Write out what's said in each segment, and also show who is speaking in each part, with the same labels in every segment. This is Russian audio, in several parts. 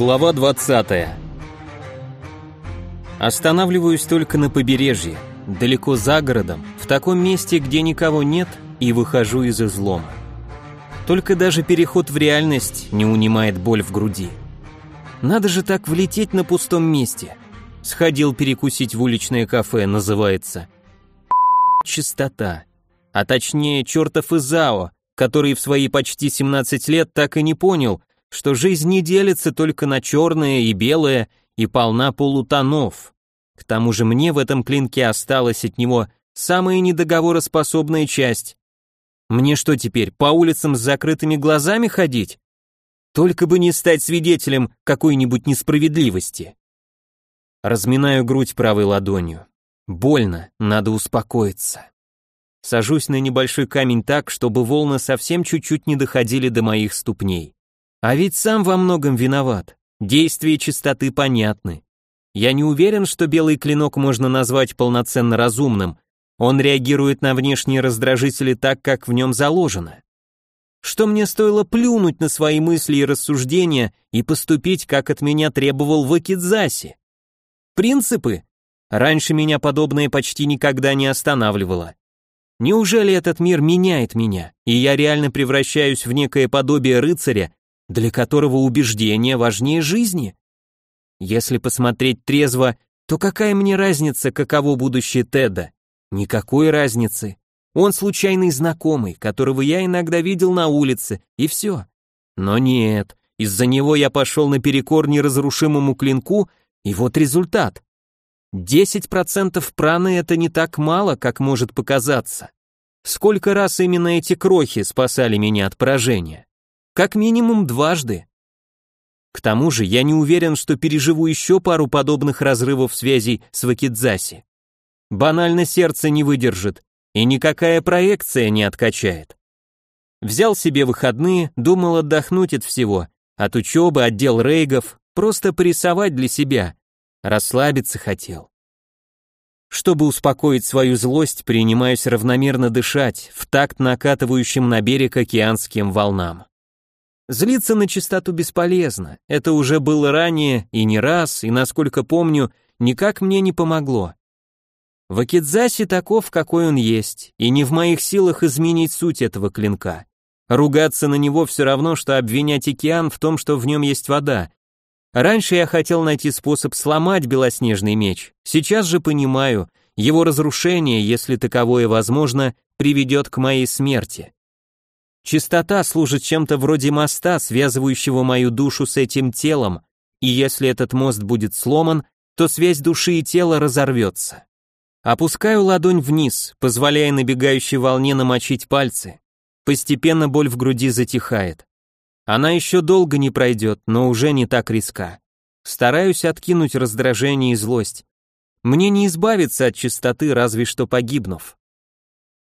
Speaker 1: Глава 20. Останавливаюсь только на побережье, далеко за городом, в таком месте, где никого нет, и выхожу из излома. Только даже переход в реальность не унимает боль в груди. Надо же так влететь на пустом месте. Сходил перекусить в уличное кафе, называется. Чистота. А точнее, чертов Изао, который в свои почти 17 лет так и не понял, что жизнь не делится только на черное и белое и полна полутонов. К тому же мне в этом клинке осталась от него самая недоговороспособная часть. Мне что теперь, по улицам с закрытыми глазами ходить? Только бы не стать свидетелем какой-нибудь несправедливости. Разминаю грудь правой ладонью. Больно, надо успокоиться. Сажусь на небольшой камень так, чтобы волны совсем чуть-чуть не доходили до моих ступней. А ведь сам во многом виноват. Действия чистоты понятны. Я не уверен, что белый клинок можно назвать полноценно разумным. Он реагирует на внешние раздражители так, как в нем заложено. Что мне стоило плюнуть на свои мысли и рассуждения и поступить, как от меня требовал Вакидзаси? Принципы? Раньше меня подобное почти никогда не останавливало. Неужели этот мир меняет меня, и я реально превращаюсь в некое подобие рыцаря, для которого убеждение важнее жизни. Если посмотреть трезво, то какая мне разница, каково будущее Теда? Никакой разницы. Он случайный знакомый, которого я иногда видел на улице, и все. Но нет, из-за него я пошел наперекор неразрушимому клинку, и вот результат. 10% праны это не так мало, как может показаться. Сколько раз именно эти крохи спасали меня от поражения? Как минимум дважды. К тому же я не уверен, что переживу еще пару подобных разрывов связей с Вакидзаси. Банально сердце не выдержит, и никакая проекция не откачает. Взял себе выходные, думал отдохнуть от всего, от учебы, отдел рейгов, просто порисовать для себя, расслабиться хотел. Чтобы успокоить свою злость, принимаюсь равномерно дышать в такт накатывающим на берег океанским волнам. Злиться на чистоту бесполезно, это уже было ранее и не раз, и, насколько помню, никак мне не помогло. Вакидзаси таков, какой он есть, и не в моих силах изменить суть этого клинка. Ругаться на него все равно, что обвинять океан в том, что в нем есть вода. Раньше я хотел найти способ сломать белоснежный меч, сейчас же понимаю, его разрушение, если таковое возможно, приведет к моей смерти. Чистота служит чем-то вроде моста, связывающего мою душу с этим телом, и если этот мост будет сломан, то связь души и тела разорвется. Опускаю ладонь вниз, позволяя набегающей волне намочить пальцы. Постепенно боль в груди затихает. Она еще долго не пройдет, но уже не так риска. Стараюсь откинуть раздражение и злость. Мне не избавиться от чистоты, разве что погибнув.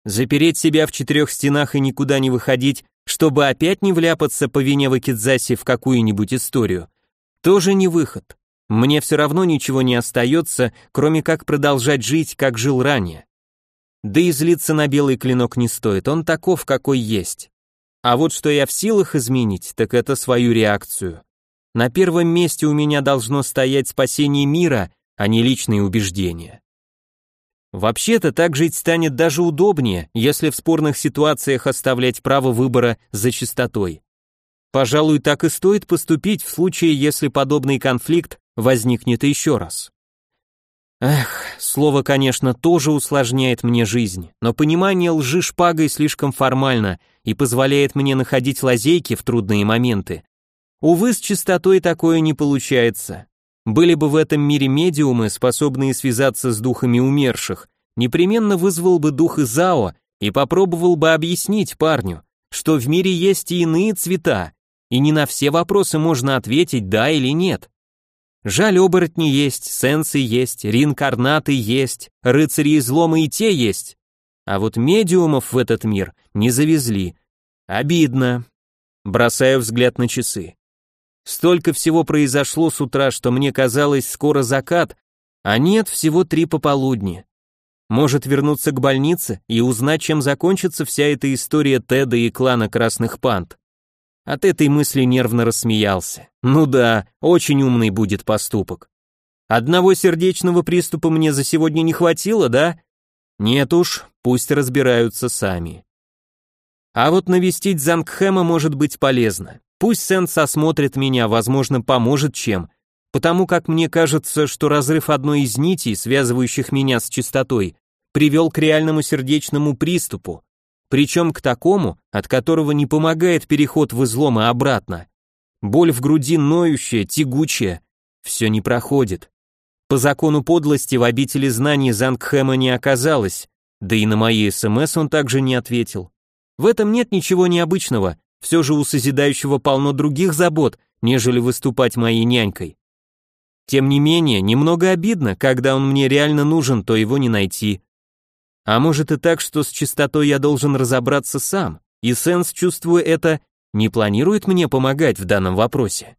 Speaker 1: Запереть себя в четырех стенах и никуда не выходить, чтобы опять не вляпаться по вине Вакидзаси в какую-нибудь историю, тоже не выход. Мне все равно ничего не остается, кроме как продолжать жить, как жил ранее. Да и злиться на белый клинок не стоит, он таков, какой есть. А вот что я в силах изменить, так это свою реакцию. На первом месте у меня должно стоять спасение мира, а не личные убеждения. Вообще-то так жить станет даже удобнее, если в спорных ситуациях оставлять право выбора за чистотой. Пожалуй, так и стоит поступить в случае, если подобный конфликт возникнет еще раз. Эх, слово, конечно, тоже усложняет мне жизнь, но понимание лжи шпагой слишком формально и позволяет мне находить лазейки в трудные моменты. Увы, с чистотой такое не получается. Были бы в этом мире медиумы, способные связаться с духами умерших, непременно вызвал бы дух Изао и попробовал бы объяснить парню, что в мире есть и иные цвета, и не на все вопросы можно ответить да или нет. Жаль, оборотни есть, сенсы есть, реинкарнаты есть, рыцари излома и те есть. А вот медиумов в этот мир не завезли. Обидно. Бросаю взгляд на часы. Столько всего произошло с утра, что мне казалось скоро закат, а нет, всего три пополудни. Может вернуться к больнице и узнать, чем закончится вся эта история Теда и клана Красных Пант. От этой мысли нервно рассмеялся. Ну да, очень умный будет поступок. Одного сердечного приступа мне за сегодня не хватило, да? Нет уж, пусть разбираются сами. А вот навестить Зангхэма может быть полезно. Пусть Сенс осмотрит меня, возможно, поможет чем, потому как мне кажется, что разрыв одной из нитей, связывающих меня с чистотой, привел к реальному сердечному приступу, причем к такому, от которого не помогает переход в излом и обратно. Боль в груди ноющая, тягучая, все не проходит. По закону подлости в обители знаний Зангхэма не оказалось, да и на мои СМС он также не ответил. В этом нет ничего необычного, все же у созидающего полно других забот, нежели выступать моей нянькой. Тем не менее, немного обидно, когда он мне реально нужен, то его не найти. А может и так, что с чистотой я должен разобраться сам, и Сенс, чувствуя это, не планирует мне помогать в данном вопросе.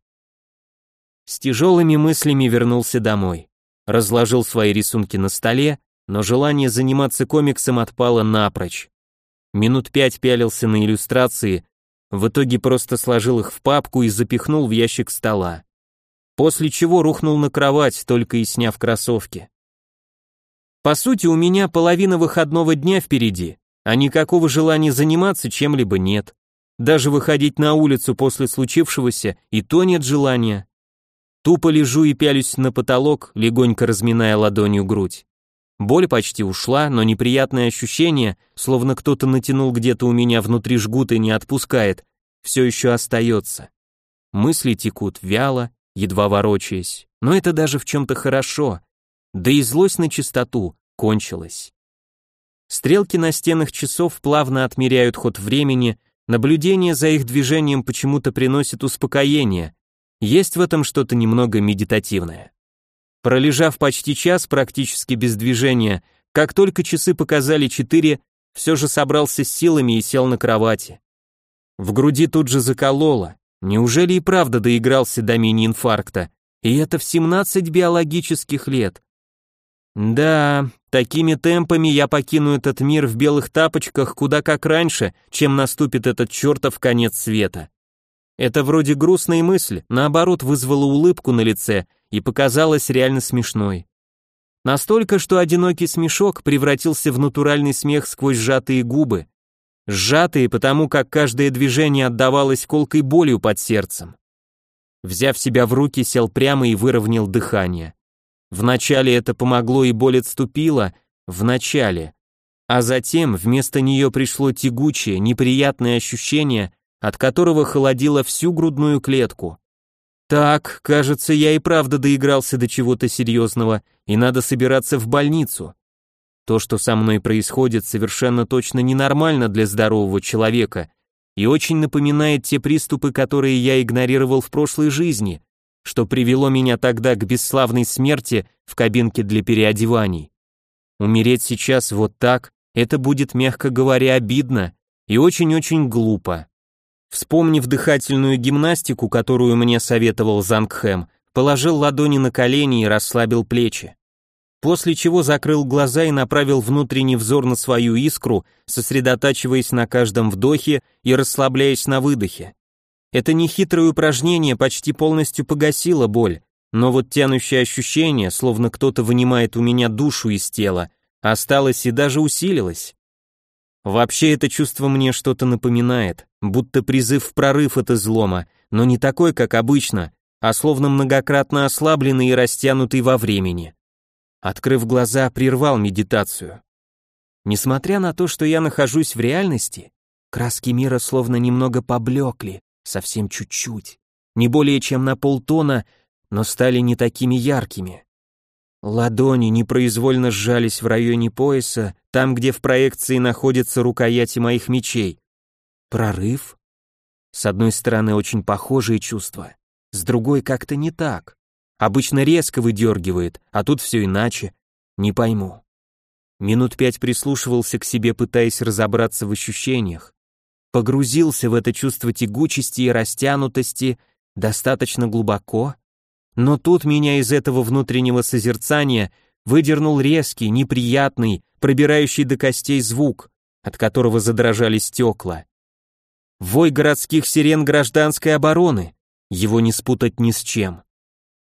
Speaker 1: С тяжелыми мыслями вернулся домой. Разложил свои рисунки на столе, но желание заниматься комиксом отпало напрочь. Минут пять пялился на иллюстрации, в итоге просто сложил их в папку и запихнул в ящик стола. После чего рухнул на кровать, только и сняв кроссовки. По сути, у меня половина выходного дня впереди, а никакого желания заниматься чем-либо нет. Даже выходить на улицу после случившегося и то нет желания. Тупо лежу и пялюсь на потолок, легонько разминая ладонью грудь. Боль почти ушла, но неприятное ощущение, словно кто-то натянул где-то у меня внутри жгут и не отпускает, все еще остается. Мысли текут вяло, едва ворочаясь, но это даже в чем-то хорошо. Да и злость на чистоту кончилась. Стрелки на стенах часов плавно отмеряют ход времени, наблюдение за их движением почему-то приносит успокоение. Есть в этом что-то немного медитативное. Пролежав почти час практически без движения, как только часы показали четыре, все же собрался с силами и сел на кровати. В груди тут же закололо. Неужели и правда доигрался до мини-инфаркта? И это в 17 биологических лет. Да, такими темпами я покину этот мир в белых тапочках куда как раньше, чем наступит этот чертов конец света. Это вроде грустной мысли, наоборот вызвала улыбку на лице и показалась реально смешной. Настолько, что одинокий смешок превратился в натуральный смех сквозь сжатые губы. Сжатые, потому как каждое движение отдавалось колкой болью под сердцем. Взяв себя в руки, сел прямо и выровнял дыхание. Вначале это помогло и боль отступила, вначале. А затем вместо нее пришло тягучее, неприятное ощущение, от которого холодило всю грудную клетку. Так, кажется, я и правда доигрался до чего-то серьезного, и надо собираться в больницу. То, что со мной происходит, совершенно точно ненормально для здорового человека и очень напоминает те приступы, которые я игнорировал в прошлой жизни, что привело меня тогда к бесславной смерти в кабинке для переодеваний. Умереть сейчас вот так, это будет, мягко говоря, обидно и очень-очень глупо. Вспомнив дыхательную гимнастику, которую мне советовал Зангхэм, положил ладони на колени и расслабил плечи. После чего закрыл глаза и направил внутренний взор на свою искру, сосредотачиваясь на каждом вдохе и расслабляясь на выдохе. Это нехитрое упражнение почти полностью погасило боль, но вот тянущее ощущение, словно кто-то вынимает у меня душу из тела, осталось и даже усилилось. Вообще это чувство мне что-то напоминает, будто призыв в прорыв от излома, но не такой, как обычно, а словно многократно ослабленный и растянутый во времени. Открыв глаза, прервал медитацию. Несмотря на то, что я нахожусь в реальности, краски мира словно немного поблекли, совсем чуть-чуть, не более чем на полтона, но стали не такими яркими. Ладони непроизвольно сжались в районе пояса, там, где в проекции находятся рукояти моих мечей. Прорыв? С одной стороны, очень похожие чувства, с другой как-то не так. Обычно резко выдергивает, а тут все иначе. Не пойму. Минут пять прислушивался к себе, пытаясь разобраться в ощущениях. Погрузился в это чувство тягучести и растянутости достаточно глубоко, но тут меня из этого внутреннего созерцания выдернул резкий, неприятный, пробирающий до костей звук, от которого задрожали стекла. Вой городских сирен гражданской обороны. Его не спутать ни с чем.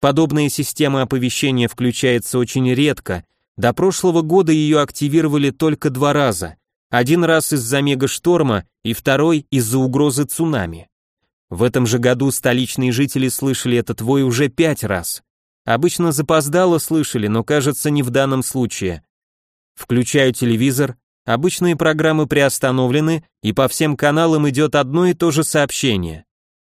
Speaker 1: Подобная система оповещения включается очень редко. До прошлого года ее активировали только два раза. Один раз из-за мегашторма и второй из-за угрозы цунами. В этом же году столичные жители слышали этот вой уже пять раз. Обычно запоздало слышали, но кажется не в данном случае. Включаю телевизор, обычные программы приостановлены, и по всем каналам идет одно и то же сообщение.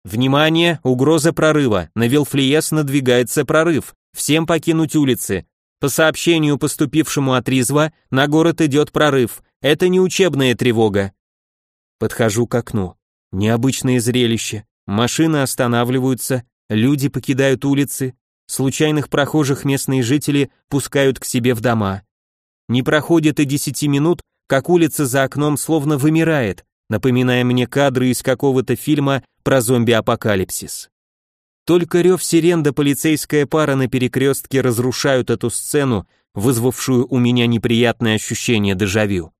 Speaker 1: Внимание, угроза прорыва, на Вилфлиес надвигается прорыв, всем покинуть улицы. По сообщению, поступившему от Ризва, на город идет прорыв, это не учебная тревога. Подхожу к окну. Необычное зрелище. Машины останавливаются, люди покидают улицы, Случайных прохожих местные жители пускают к себе в дома. Не проходит и десяти минут, как улица за окном словно вымирает, напоминая мне кадры из какого-то фильма про зомби-апокалипсис. Только рев сирен да полицейская пара на перекрестке разрушают эту сцену, вызвавшую у меня неприятное ощущение дежавю.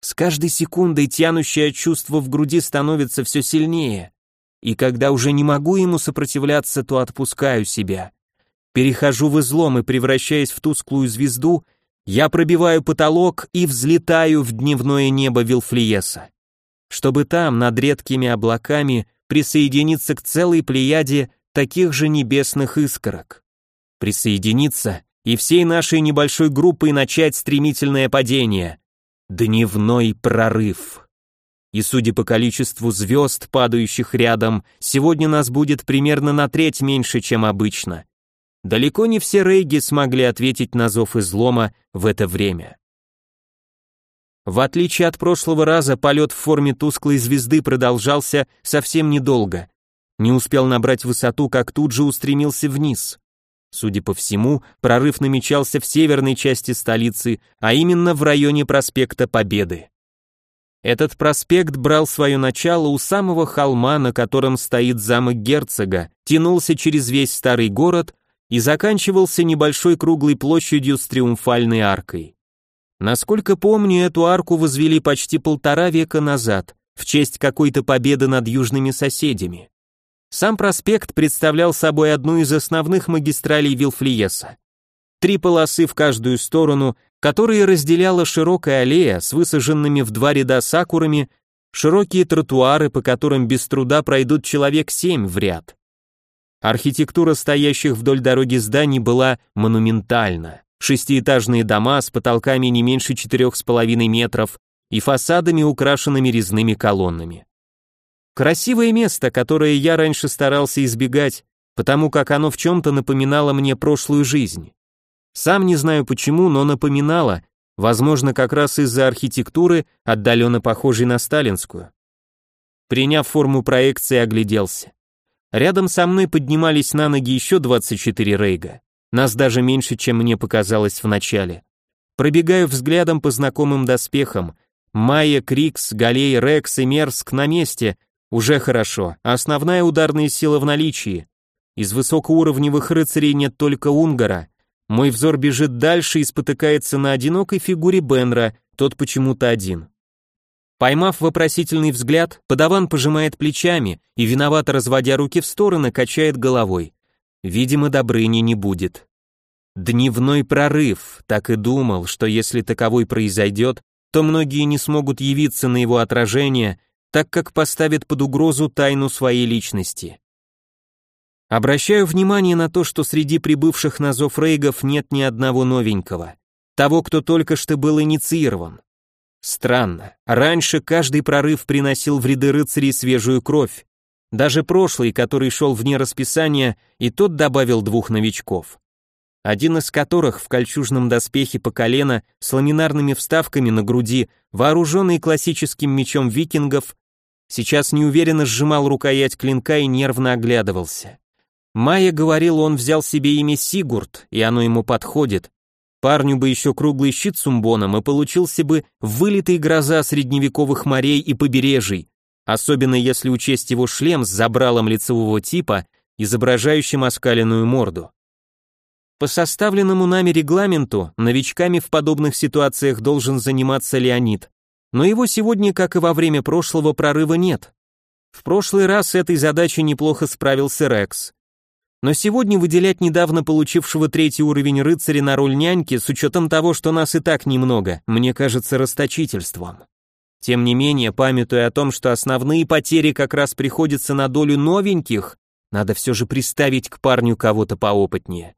Speaker 1: С каждой секундой тянущее чувство в груди становится все сильнее и когда уже не могу ему сопротивляться, то отпускаю себя. Перехожу в излом и, превращаясь в тусклую звезду, я пробиваю потолок и взлетаю в дневное небо Вилфлиеса. Чтобы там, над редкими облаками, присоединиться к целой плеяде таких же небесных искорок. Присоединиться и всей нашей небольшой группой начать стремительное падение. Дневной прорыв. И судя по количеству звезд, падающих рядом, сегодня нас будет примерно на треть меньше, чем обычно. Далеко не все рейги смогли ответить на зов излома в это время. В отличие от прошлого раза, полет в форме тусклой звезды продолжался совсем недолго. Не успел набрать высоту, как тут же устремился вниз. Судя по всему, прорыв намечался в северной части столицы, а именно в районе проспекта Победы. Этот проспект брал свое начало у самого холма, на котором стоит замок герцога, тянулся через весь старый город и заканчивался небольшой круглой площадью с триумфальной аркой. Насколько помню, эту арку возвели почти полтора века назад, в честь какой-то победы над южными соседями. Сам проспект представлял собой одну из основных магистралей Вилфлиеса. Три полосы в каждую сторону, которые разделяла широкая аллея с высаженными в два ряда сакурами, широкие тротуары, по которым без труда пройдут человек семь в ряд. Архитектура стоящих вдоль дороги зданий была монументальна. Шестиэтажные дома с потолками не меньше четырех с половиной метров и фасадами, украшенными резными колоннами. Красивое место, которое я раньше старался избегать, потому как оно в чем-то напоминало мне прошлую жизнь. Сам не знаю почему, но напоминала, возможно, как раз из-за архитектуры, отдаленно похожей на сталинскую. Приняв форму проекции, огляделся. Рядом со мной поднимались на ноги еще 24 рейга. Нас даже меньше, чем мне показалось в начале. Пробегаю взглядом по знакомым доспехам. Майя, Крикс, Галей, Рекс и Мерск на месте. Уже хорошо. Основная ударная сила в наличии. Из высокоуровневых рыцарей нет только Унгара, мой взор бежит дальше и спотыкается на одинокой фигуре Бенра, тот почему-то один. Поймав вопросительный взгляд, подаван пожимает плечами и, виновато разводя руки в стороны, качает головой. Видимо, Добрыни не будет. Дневной прорыв, так и думал, что если таковой произойдет, то многие не смогут явиться на его отражение, так как поставят под угрозу тайну своей личности. Обращаю внимание на то, что среди прибывших на зов рейгов нет ни одного новенького, того, кто только что был инициирован. Странно, раньше каждый прорыв приносил в ряды рыцарей свежую кровь, даже прошлый, который шел вне расписания, и тот добавил двух новичков. Один из которых в кольчужном доспехе по колено с ламинарными вставками на груди, вооруженный классическим мечом викингов, сейчас неуверенно сжимал рукоять клинка и нервно оглядывался. Майя говорил, он взял себе имя Сигурд, и оно ему подходит. Парню бы еще круглый щит с умбоном, и получился бы вылитый гроза средневековых морей и побережий, особенно если учесть его шлем с забралом лицевого типа, изображающим оскаленную морду. По составленному нами регламенту, новичками в подобных ситуациях должен заниматься Леонид, но его сегодня, как и во время прошлого прорыва, нет. В прошлый раз с этой задачей неплохо справился Рекс. Но сегодня выделять недавно получившего третий уровень рыцаря на роль няньки, с учетом того, что нас и так немного, мне кажется расточительством. Тем не менее, памятуя о том, что основные потери как раз приходятся на долю новеньких, надо все же приставить к парню кого-то поопытнее.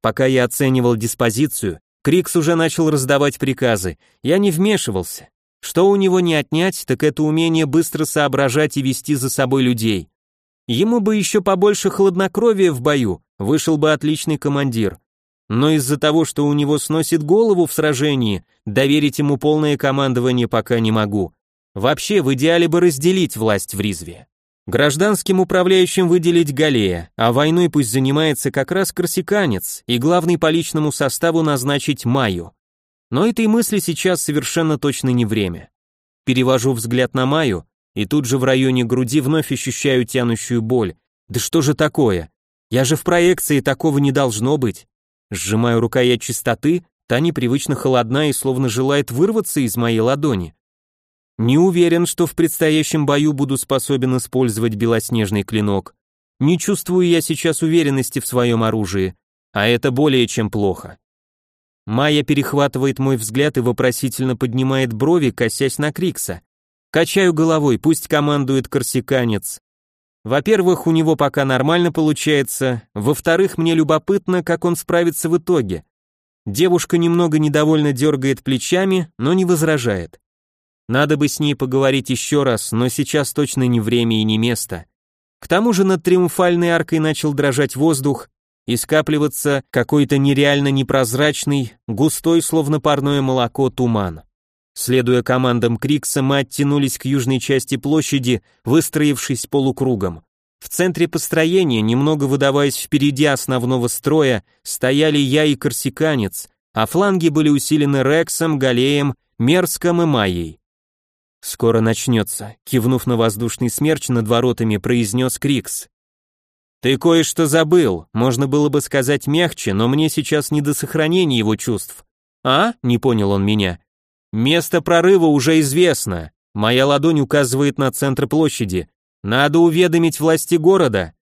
Speaker 1: Пока я оценивал диспозицию, Крикс уже начал раздавать приказы. Я не вмешивался. Что у него не отнять, так это умение быстро соображать и вести за собой людей. Ему бы еще побольше хладнокровия в бою, вышел бы отличный командир. Но из-за того, что у него сносит голову в сражении, доверить ему полное командование пока не могу. Вообще, в идеале бы разделить власть в Ризве. Гражданским управляющим выделить Галея, а войной пусть занимается как раз корсиканец, и главный по личному составу назначить Маю. Но этой мысли сейчас совершенно точно не время. Перевожу взгляд на Маю, и тут же в районе груди вновь ощущаю тянущую боль. Да что же такое? Я же в проекции, такого не должно быть. Сжимаю рукоять чистоты, та непривычно холодна и словно желает вырваться из моей ладони. Не уверен, что в предстоящем бою буду способен использовать белоснежный клинок. Не чувствую я сейчас уверенности в своем оружии, а это более чем плохо. Майя перехватывает мой взгляд и вопросительно поднимает брови, косясь на Крикса. Качаю головой, пусть командует корсиканец. Во-первых, у него пока нормально получается, во-вторых, мне любопытно, как он справится в итоге. Девушка немного недовольно дергает плечами, но не возражает. Надо бы с ней поговорить еще раз, но сейчас точно не время и не место. К тому же над триумфальной аркой начал дрожать воздух и скапливаться какой-то нереально непрозрачный, густой, словно парное молоко, туман. Следуя командам Крикса, мы оттянулись к южной части площади, выстроившись полукругом. В центре построения, немного выдаваясь впереди основного строя, стояли я и корсиканец, а фланги были усилены Рексом, Галеем, Мерском и Майей. «Скоро начнется», — кивнув на воздушный смерч над воротами, произнес Крикс. «Ты кое-что забыл, можно было бы сказать мягче, но мне сейчас не до сохранения его чувств». «А?» — не понял он меня. «Место прорыва уже известно. Моя ладонь указывает на центр площади. Надо уведомить власти города».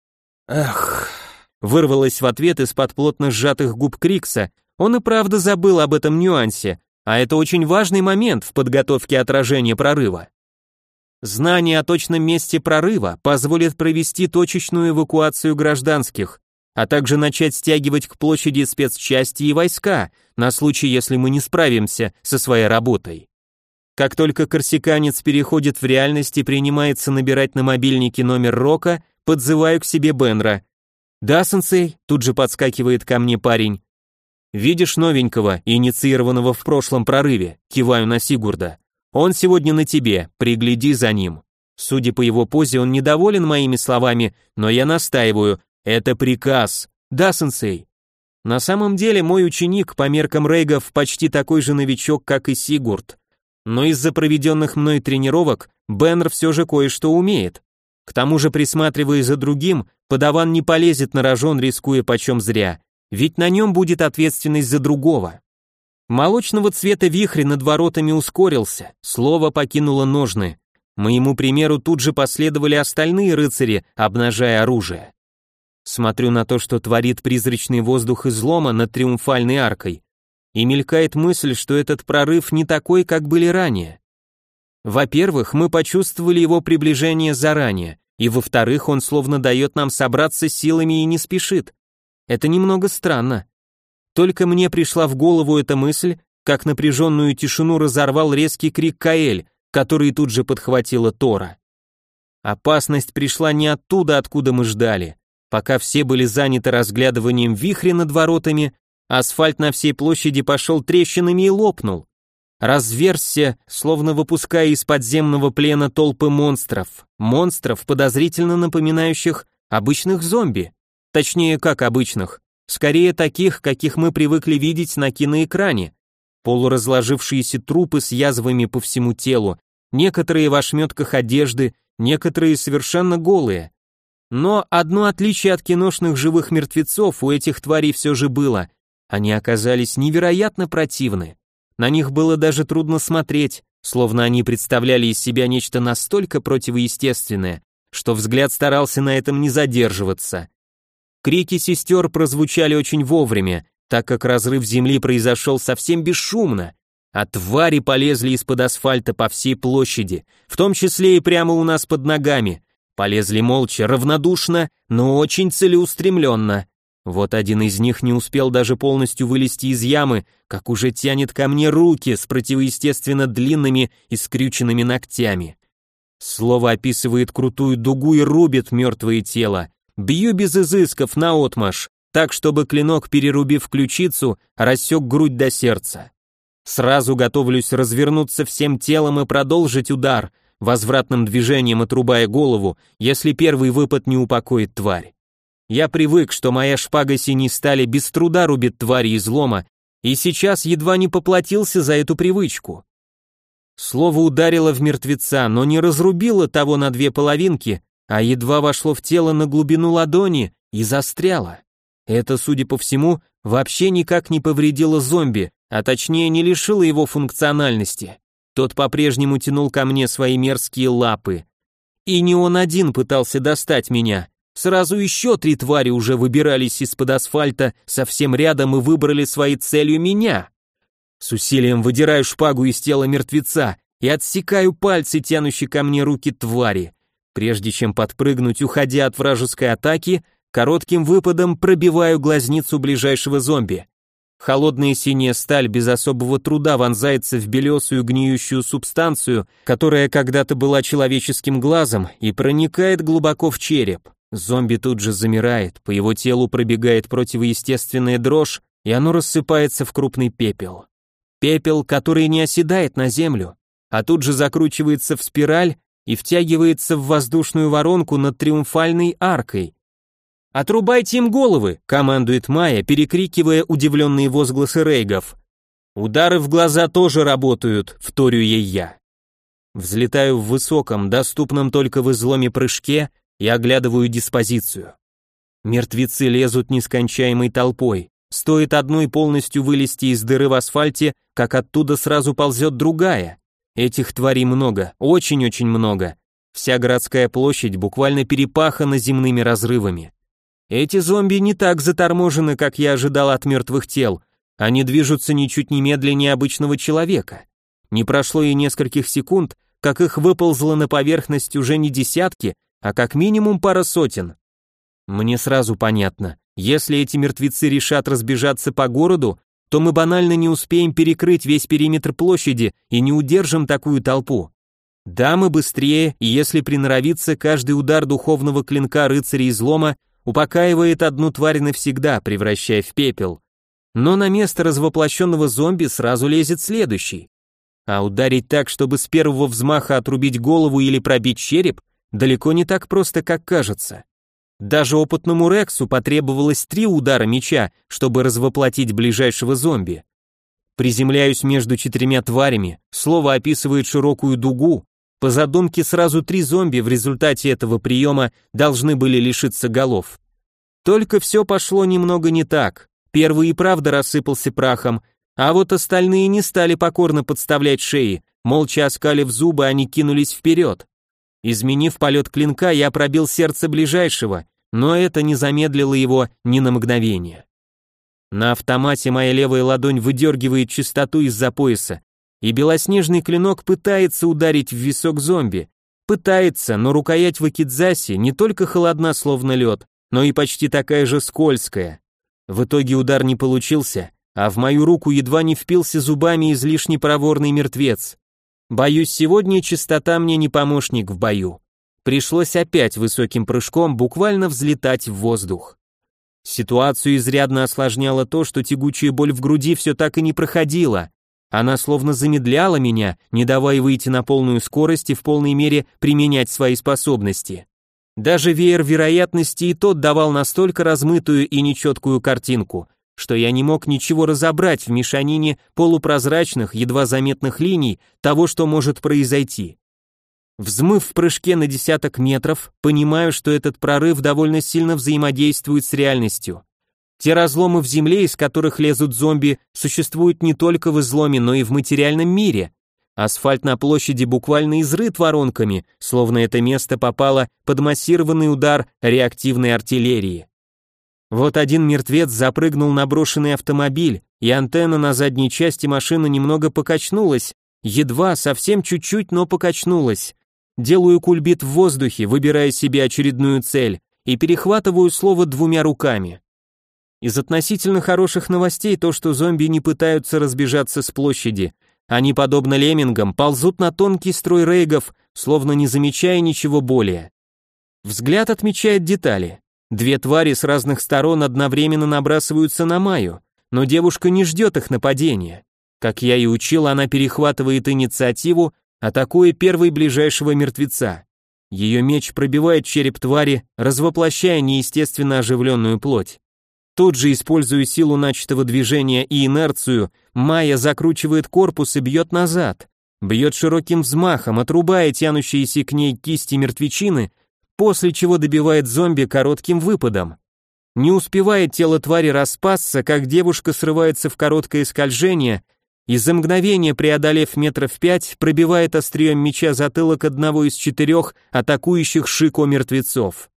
Speaker 1: «Эх...» — вырвалось в ответ из-под плотно сжатых губ Крикса. Он и правда забыл об этом нюансе, а это очень важный момент в подготовке отражения прорыва. Знание о точном месте прорыва позволит провести точечную эвакуацию гражданских, а также начать стягивать к площади спецчасти и войска на случай, если мы не справимся со своей работой. Как только корсиканец переходит в реальность и принимается набирать на мобильнике номер Рока, подзываю к себе Бенра. «Да, сенсей», тут же подскакивает ко мне парень. «Видишь новенького, инициированного в прошлом прорыве?» Киваю на Сигурда. «Он сегодня на тебе, пригляди за ним». Судя по его позе, он недоволен моими словами, но я настаиваю. Это приказ. Да, сенсей. На самом деле мой ученик по меркам рейгов почти такой же новичок, как и Сигурд. Но из-за проведенных мной тренировок Беннер все же кое-что умеет. К тому же, присматривая за другим, подаван не полезет на рожон, рискуя почем зря ведь на нем будет ответственность за другого. Молочного цвета вихрь над воротами ускорился, слово покинуло ножны. Моему примеру тут же последовали остальные рыцари, обнажая оружие. Смотрю на то, что творит призрачный воздух излома над триумфальной аркой, и мелькает мысль, что этот прорыв не такой, как были ранее. Во-первых, мы почувствовали его приближение заранее, и во-вторых, он словно дает нам собраться силами и не спешит. Это немного странно. Только мне пришла в голову эта мысль, как напряженную тишину разорвал резкий крик Каэль, который тут же подхватила Тора. Опасность пришла не оттуда, откуда мы ждали. Пока все были заняты разглядыванием вихря над воротами, асфальт на всей площади пошел трещинами и лопнул. Разверзся, словно выпуская из подземного плена толпы монстров. Монстров, подозрительно напоминающих обычных зомби. Точнее, как обычных. Скорее таких, каких мы привыкли видеть на киноэкране. Полуразложившиеся трупы с язвами по всему телу, некоторые в ошметках одежды, некоторые совершенно голые. Но одно отличие от киношных живых мертвецов у этих тварей все же было. Они оказались невероятно противны. На них было даже трудно смотреть, словно они представляли из себя нечто настолько противоестественное, что взгляд старался на этом не задерживаться. Крики сестер прозвучали очень вовремя, так как разрыв земли произошел совсем бесшумно, а твари полезли из-под асфальта по всей площади, в том числе и прямо у нас под ногами. Полезли молча, равнодушно, но очень целеустремленно. Вот один из них не успел даже полностью вылезти из ямы, как уже тянет ко мне руки с противоестественно длинными и скрюченными ногтями. Слово описывает крутую дугу и рубит мертвое тело. Бью без изысков наотмашь, так, чтобы клинок, перерубив ключицу, рассек грудь до сердца. Сразу готовлюсь развернуться всем телом и продолжить удар, возвратным движением отрубая голову, если первый выпад не упокоит тварь. Я привык, что моя шпага синей стали без труда рубит твари излома, и сейчас едва не поплатился за эту привычку. Слово ударило в мертвеца, но не разрубило того на две половинки, а едва вошло в тело на глубину ладони и застряло. Это, судя по всему, вообще никак не повредило зомби, а точнее не лишило его функциональности. Тот по-прежнему тянул ко мне свои мерзкие лапы. И не он один пытался достать меня. Сразу еще три твари уже выбирались из-под асфальта совсем рядом и выбрали своей целью меня. С усилием выдираю шпагу из тела мертвеца и отсекаю пальцы, тянущие ко мне руки твари. Прежде чем подпрыгнуть, уходя от вражеской атаки, коротким выпадом пробиваю глазницу ближайшего зомби. Холодная синяя сталь без особого труда вонзается в белесую гниющую субстанцию, которая когда-то была человеческим глазом, и проникает глубоко в череп. Зомби тут же замирает, по его телу пробегает противоестественная дрожь, и оно рассыпается в крупный пепел. Пепел, который не оседает на землю, а тут же закручивается в спираль и втягивается в воздушную воронку над триумфальной аркой. «Отрубайте им головы!» — командует Майя, перекрикивая удивленные возгласы рейгов. «Удары в глаза тоже работают», — вторю ей я. Взлетаю в высоком, доступном только в изломе прыжке, и оглядываю диспозицию. Мертвецы лезут нескончаемой толпой. Стоит одной полностью вылезти из дыры в асфальте, как оттуда сразу ползет другая. Этих тварей много, очень-очень много. Вся городская площадь буквально перепахана земными разрывами. Эти зомби не так заторможены, как я ожидал от мертвых тел. Они движутся ничуть не медленнее обычного человека. Не прошло и нескольких секунд, как их выползло на поверхность уже не десятки, а как минимум пара сотен. Мне сразу понятно, если эти мертвецы решат разбежаться по городу, то мы банально не успеем перекрыть весь периметр площади и не удержим такую толпу. Да, мы быстрее, и если приноровиться, каждый удар духовного клинка рыцаря излома упокаивает одну тварь навсегда, превращая в пепел. Но на место развоплощенного зомби сразу лезет следующий. А ударить так, чтобы с первого взмаха отрубить голову или пробить череп, далеко не так просто, как кажется. Даже опытному Рексу потребовалось три удара меча, чтобы развоплотить ближайшего зомби. Приземляюсь между четырьмя тварями, слово описывает широкую дугу. По задумке сразу три зомби в результате этого приема должны были лишиться голов. Только все пошло немного не так. Первый и правда рассыпался прахом, а вот остальные не стали покорно подставлять шеи, молча оскалив зубы, они кинулись вперед. Изменив полет клинка, я пробил сердце ближайшего, но это не замедлило его ни на мгновение. На автомате моя левая ладонь выдергивает чистоту из-за пояса, и белоснежный клинок пытается ударить в висок зомби. Пытается, но рукоять в Акидзасе не только холодна, словно лед, но и почти такая же скользкая. В итоге удар не получился, а в мою руку едва не впился зубами излишне проворный мертвец. Боюсь, сегодня чистота мне не помощник в бою. Пришлось опять высоким прыжком буквально взлетать в воздух. Ситуацию изрядно осложняло то, что тягучая боль в груди все так и не проходила. Она словно замедляла меня, не давая выйти на полную скорость и в полной мере применять свои способности. Даже веер вероятности и тот давал настолько размытую и нечеткую картинку, что я не мог ничего разобрать в мешанине полупрозрачных, едва заметных линий того, что может произойти. Взмыв в прыжке на десяток метров, понимаю, что этот прорыв довольно сильно взаимодействует с реальностью. Те разломы в земле, из которых лезут зомби, существуют не только в изломе, но и в материальном мире. Асфальт на площади буквально изрыт воронками, словно это место попало под массированный удар реактивной артиллерии. Вот один мертвец запрыгнул на брошенный автомобиль, и антенна на задней части машины немного покачнулась, едва, совсем чуть-чуть, но покачнулась. Делаю кульбит в воздухе, выбирая себе очередную цель, и перехватываю слово двумя руками. Из относительно хороших новостей то, что зомби не пытаются разбежаться с площади. Они, подобно леммингам, ползут на тонкий строй рейгов, словно не замечая ничего более. Взгляд отмечает детали. Две твари с разных сторон одновременно набрасываются на Маю, но девушка не ждет их нападения. Как я и учил, она перехватывает инициативу, атакуя первый ближайшего мертвеца. Ее меч пробивает череп твари, развоплощая неестественно оживленную плоть. Тут же, используя силу начатого движения и инерцию, Майя закручивает корпус и бьет назад. Бьет широким взмахом, отрубая тянущиеся к ней кисти мертвечины, после чего добивает зомби коротким выпадом. Не успевает тело твари распасться, как девушка срывается в короткое скольжение и за мгновение, преодолев метров пять, пробивает острием меча затылок одного из четырех атакующих Шико мертвецов.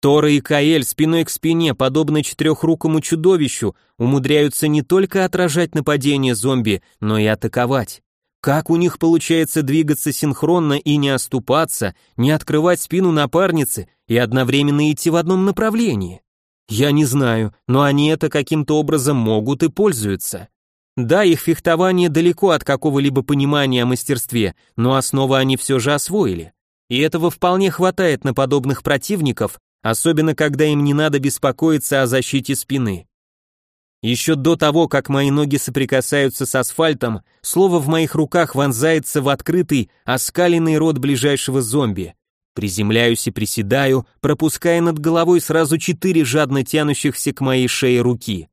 Speaker 1: Тора и Каэль спиной к спине, подобно четырехрукому чудовищу, умудряются не только отражать нападение зомби, но и атаковать. Как у них получается двигаться синхронно и не оступаться, не открывать спину напарницы и одновременно идти в одном направлении? Я не знаю, но они это каким-то образом могут и пользуются. Да, их фехтование далеко от какого-либо понимания о мастерстве, но основы они все же освоили. И этого вполне хватает на подобных противников, особенно когда им не надо беспокоиться о защите спины. Еще до того, как мои ноги соприкасаются с асфальтом, слово в моих руках вонзается в открытый, оскаленный рот ближайшего зомби. Приземляюсь и приседаю, пропуская над головой сразу четыре жадно тянущихся к моей шее руки.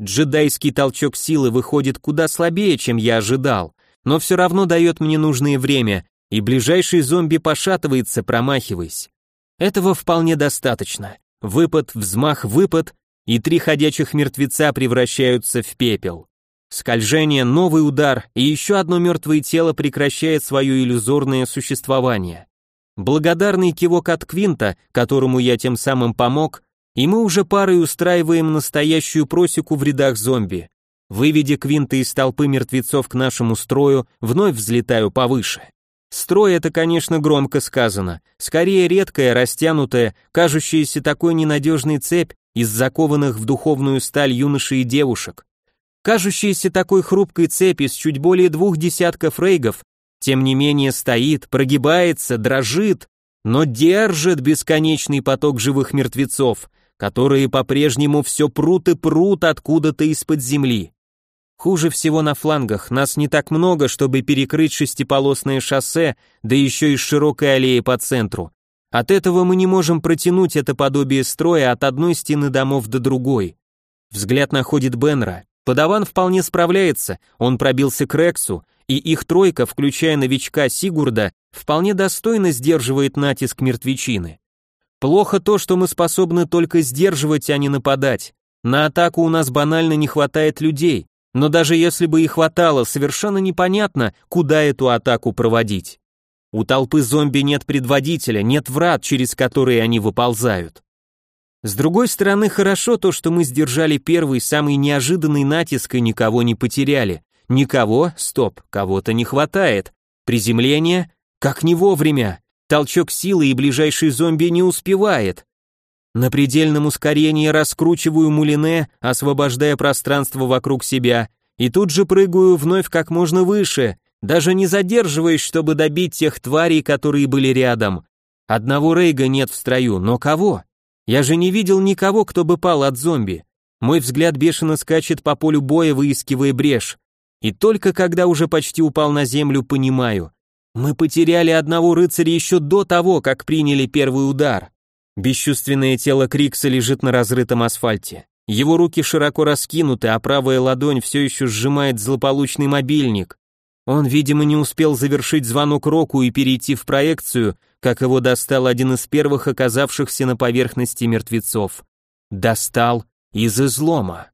Speaker 1: Джедайский толчок силы выходит куда слабее, чем я ожидал, но все равно дает мне нужное время, и ближайший зомби пошатывается, промахиваясь. Этого вполне достаточно. Выпад, взмах, выпад, и три ходячих мертвеца превращаются в пепел. Скольжение, новый удар, и еще одно мертвое тело прекращает свое иллюзорное существование. Благодарный кивок от Квинта, которому я тем самым помог, и мы уже парой устраиваем настоящую просеку в рядах зомби. Выведя Квинта из толпы мертвецов к нашему строю, вновь взлетаю повыше. Строй это, конечно, громко сказано, скорее редкая, растянутая, кажущаяся такой ненадежной цепь из закованных в духовную сталь юношей и девушек. Кажущаяся такой хрупкой цепи с чуть более двух десятков рейгов, тем не менее стоит, прогибается, дрожит, но держит бесконечный поток живых мертвецов, которые по-прежнему все прут и прут откуда-то из-под земли. Хуже всего на флангах, нас не так много, чтобы перекрыть шестиполосное шоссе, да еще и широкой аллеи по центру. От этого мы не можем протянуть это подобие строя от одной стены домов до другой. Взгляд находит Бенра. Подаван вполне справляется, он пробился к Рексу, и их тройка, включая новичка Сигурда, вполне достойно сдерживает натиск мертвечины. Плохо то, что мы способны только сдерживать, а не нападать. На атаку у нас банально не хватает людей, но даже если бы и хватало, совершенно непонятно, куда эту атаку проводить. У толпы зомби нет предводителя, нет врат, через которые они выползают. С другой стороны, хорошо то, что мы сдержали первый, самый неожиданный натиск и никого не потеряли. Никого, стоп, кого-то не хватает. Приземление, как не вовремя. Толчок силы и ближайший зомби не успевает. На предельном ускорении раскручиваю мулине, освобождая пространство вокруг себя, и тут же прыгаю вновь как можно выше, даже не задерживаясь, чтобы добить тех тварей, которые были рядом. Одного Рейга нет в строю, но кого? Я же не видел никого, кто бы пал от зомби. Мой взгляд бешено скачет по полю боя, выискивая брешь. И только когда уже почти упал на землю, понимаю. Мы потеряли одного рыцаря еще до того, как приняли первый удар. Бесчувственное тело Крикса лежит на разрытом асфальте. Его руки широко раскинуты, а правая ладонь все еще сжимает злополучный мобильник. Он, видимо, не успел завершить звонок Року и перейти в проекцию, как его достал один из первых оказавшихся на поверхности мертвецов. Достал из излома.